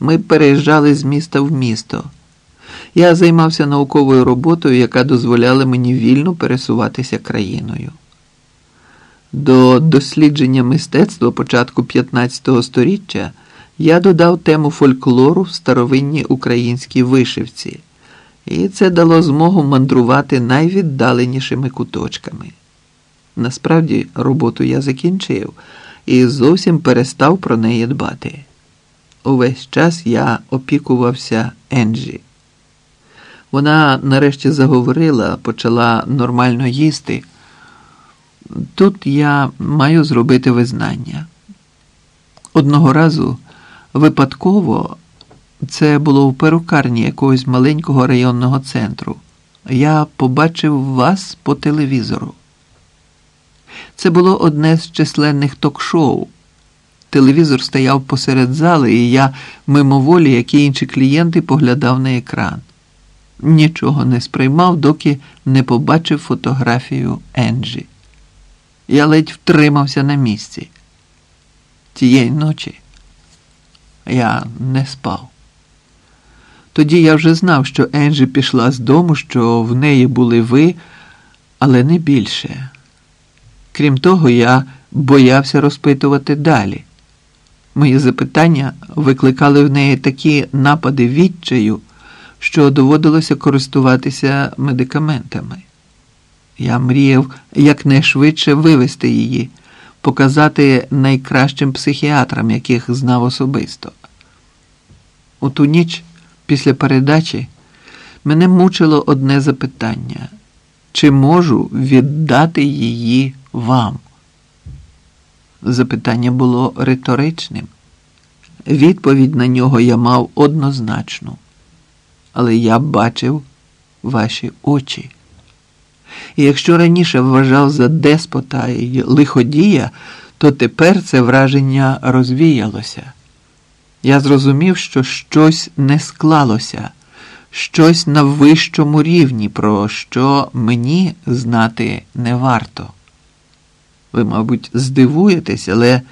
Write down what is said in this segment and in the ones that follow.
Ми переїжджали з міста в місто. Я займався науковою роботою, яка дозволяла мені вільно пересуватися країною. До дослідження мистецтва початку 15 століття я додав тему фольклору в старовинній українській вишивці, і це дало змогу мандрувати найвіддаленішими куточками. Насправді, роботу я закінчив і зовсім перестав про неї дбати. Увесь час я опікувався Енджі. Вона нарешті заговорила, почала нормально їсти. Тут я маю зробити визнання. Одного разу випадково це було в перукарні якогось маленького районного центру. Я побачив вас по телевізору. Це було одне з численних ток-шоу. Телевізор стояв посеред зали, і я мимоволі, як і інші клієнти, поглядав на екран. Нічого не сприймав, доки не побачив фотографію Енджі. Я ледь втримався на місці. Тієї ночі я не спав. Тоді я вже знав, що Енджі пішла з дому, що в неї були ви, але не більше. Крім того, я боявся розпитувати далі. Мої запитання викликали в неї такі напади відчаю, що доводилося користуватися медикаментами. Я мріяв якнайшвидше вивести її, показати найкращим психіатрам, яких знав особисто. У ту ніч після передачі мене мучило одне запитання: чи можу віддати її вам? Запитання було риторичним. Відповідь на нього я мав однозначну, але я бачив ваші очі. І якщо раніше вважав за деспота і лиходія, то тепер це враження розвіялося. Я зрозумів, що щось не склалося, щось на вищому рівні, про що мені знати не варто. Ви, мабуть, здивуєтесь, але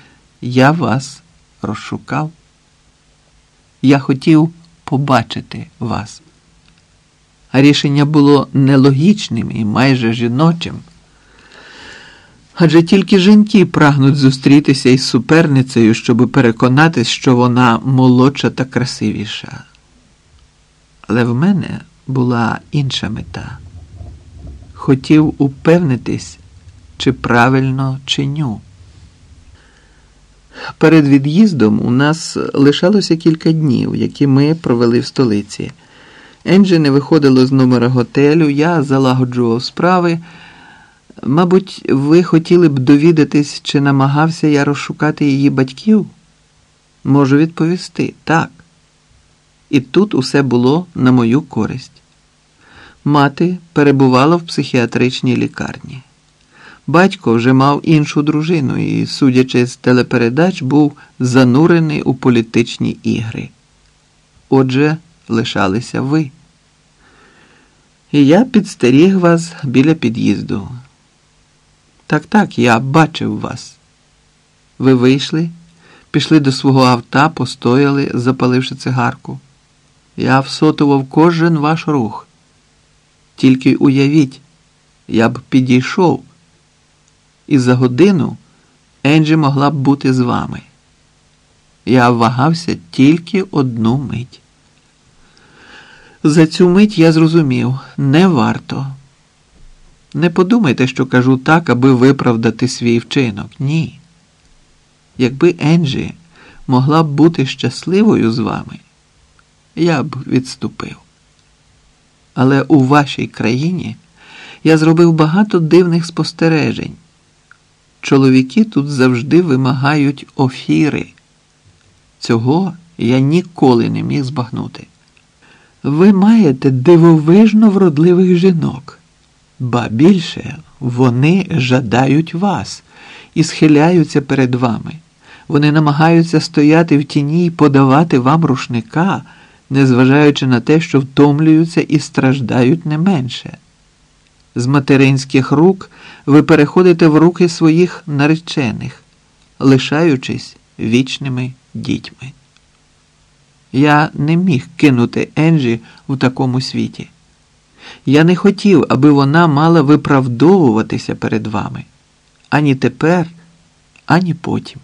я вас розшукав. Я хотів побачити вас. Рішення було нелогічним і майже жіночим. Адже тільки жінки прагнуть зустрітися із суперницею, щоб переконатись, що вона молодша та красивіша. Але в мене була інша мета. Хотів упевнитись, чи правильно чиню. Перед від'їздом у нас лишалося кілька днів, які ми провели в столиці. Енджі не виходило з номера готелю, я залагоджував справи. Мабуть, ви хотіли б довідатись, чи намагався я розшукати її батьків? Можу відповісти так. І тут усе було на мою користь. Мати перебувала в психіатричній лікарні. Батько вже мав іншу дружину і, судячи з телепередач, був занурений у політичні ігри. Отже, лишалися ви. І я підстеріг вас біля під'їзду. Так, так, я бачив вас. Ви вийшли, пішли до свого авта, постояли, запаливши цигарку. Я всотував кожен ваш рух. Тільки уявіть, я б підійшов, і за годину Енджі могла б бути з вами. Я вагався тільки одну мить. За цю мить я зрозумів не варто. Не подумайте, що кажу так, аби виправдати свій вчинок. Ні. Якби Енджі могла б бути щасливою з вами, я б відступив. Але у вашій країні я зробив багато дивних спостережень. Чоловіки тут завжди вимагають офіри. Цього я ніколи не міг збагнути. Ви маєте дивовижно вродливих жінок, ба більше вони жадають вас і схиляються перед вами. Вони намагаються стояти в тіні і подавати вам рушника, незважаючи на те, що втомлюються і страждають не менше. З материнських рук ви переходите в руки своїх наречених, лишаючись вічними дітьми. Я не міг кинути Енджі у такому світі. Я не хотів, аби вона мала виправдовуватися перед вами ані тепер, ані потім.